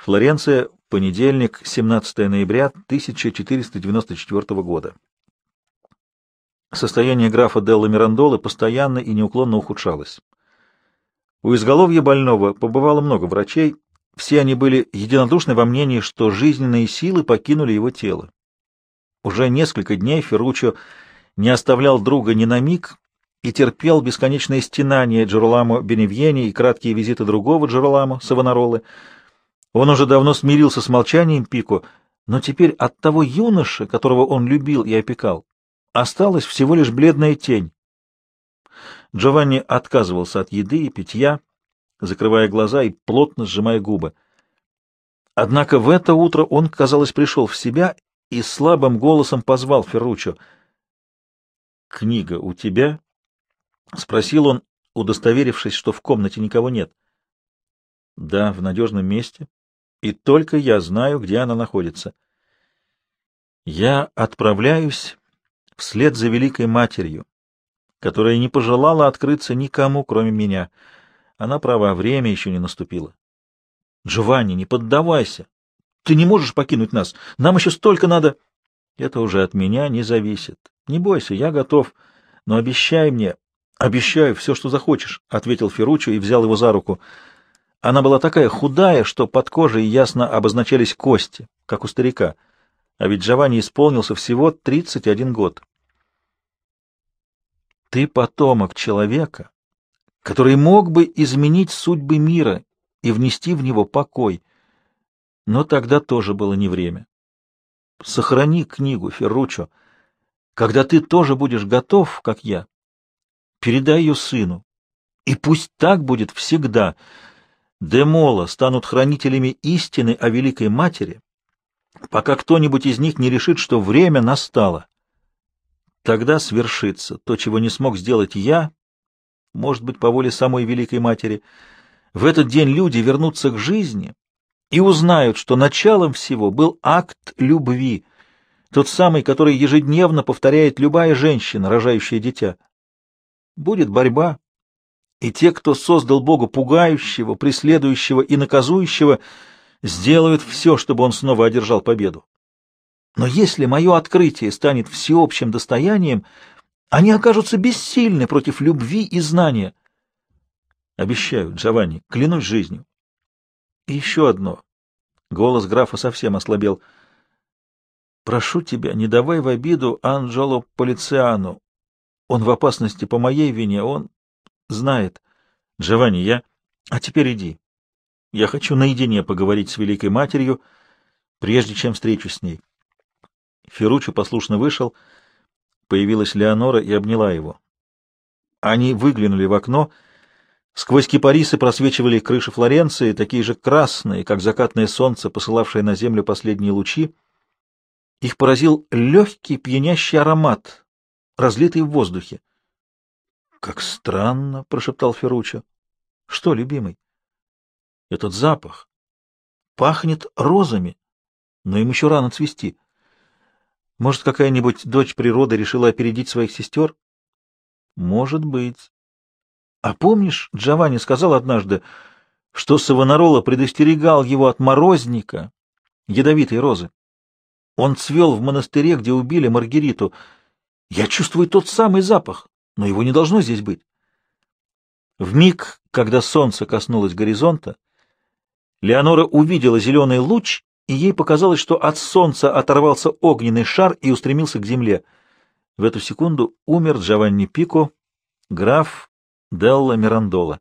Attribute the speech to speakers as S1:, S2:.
S1: Флоренция, понедельник, 17 ноября 1494 года. Состояние графа Делла Мирандолы постоянно и неуклонно ухудшалось. У изголовья больного побывало много врачей, все они были единодушны во мнении, что жизненные силы покинули его тело. Уже несколько дней Ферруччо не оставлял друга ни на миг и терпел бесконечное стенание Джероламо Беневьени и краткие визиты другого Джероламо, Савонаролы. Он уже давно смирился с молчанием Пико, но теперь от того юноши, которого он любил и опекал, осталась всего лишь бледная тень. Джованни отказывался от еды и питья, закрывая глаза и плотно сжимая губы. Однако в это утро он, казалось, пришел в себя и слабым голосом позвал Ферруччо. «Книга у тебя?» — спросил он, удостоверившись, что в комнате никого нет. «Да, в надежном месте. И только я знаю, где она находится. Я отправляюсь вслед за Великой Матерью, которая не пожелала открыться никому, кроме меня. Она права, время еще не наступило. Джованни, не поддавайся. Ты не можешь покинуть нас. Нам еще столько надо... Это уже от меня не зависит. Не бойся, я готов. Но обещай мне... Обещаю все, что захочешь, — ответил Ферруччо и взял его за руку. Она была такая худая, что под кожей ясно обозначались кости, как у старика. А ведь Джованни исполнился всего 31 год. Ты потомок человека, который мог бы изменить судьбы мира и внести в него покой. Но тогда тоже было не время. Сохрани книгу, Ферруччо. Когда ты тоже будешь готов, как я, передай ее сыну. И пусть так будет всегда. Демола станут хранителями истины о Великой Матери, пока кто-нибудь из них не решит, что время настало. Тогда свершится то, чего не смог сделать я, может быть, по воле самой Великой Матери. В этот день люди вернутся к жизни и узнают, что началом всего был акт любви, тот самый, который ежедневно повторяет любая женщина, рожающая дитя. Будет борьба, и те, кто создал Бога пугающего, преследующего и наказующего, сделают все, чтобы он снова одержал победу. Но если мое открытие станет всеобщим достоянием, они окажутся бессильны против любви и знания. Обещаю, Джованни, клянусь жизнью. И еще одно. Голос графа совсем ослабел. Прошу тебя, не давай в обиду Анджело Полициану. Он в опасности по моей вине, он знает. Джованни, я... А теперь иди. Я хочу наедине поговорить с Великой Матерью, прежде чем встречусь с ней. Ферруччо послушно вышел. Появилась Леонора и обняла его. Они выглянули в окно. Сквозь кипарисы просвечивали крыши Флоренции, такие же красные, как закатное солнце, посылавшее на землю последние лучи. Их поразил легкий пьянящий аромат, разлитый в воздухе. — Как странно, — прошептал Ферруччо. — Что, любимый? — Этот запах. Пахнет розами, но им еще рано цвести. Может, какая-нибудь дочь природы решила опередить своих сестер? Может быть. А помнишь, Джованни сказал однажды, что Савонарола предостерегал его от морозника, ядовитой розы? Он цвел в монастыре, где убили Маргариту. Я чувствую тот самый запах, но его не должно здесь быть. В миг, когда солнце коснулось горизонта, Леонора увидела зеленый луч и ей показалось, что от солнца оторвался огненный шар и устремился к земле. В эту секунду умер Джованни Пико, граф Делла Мирандола.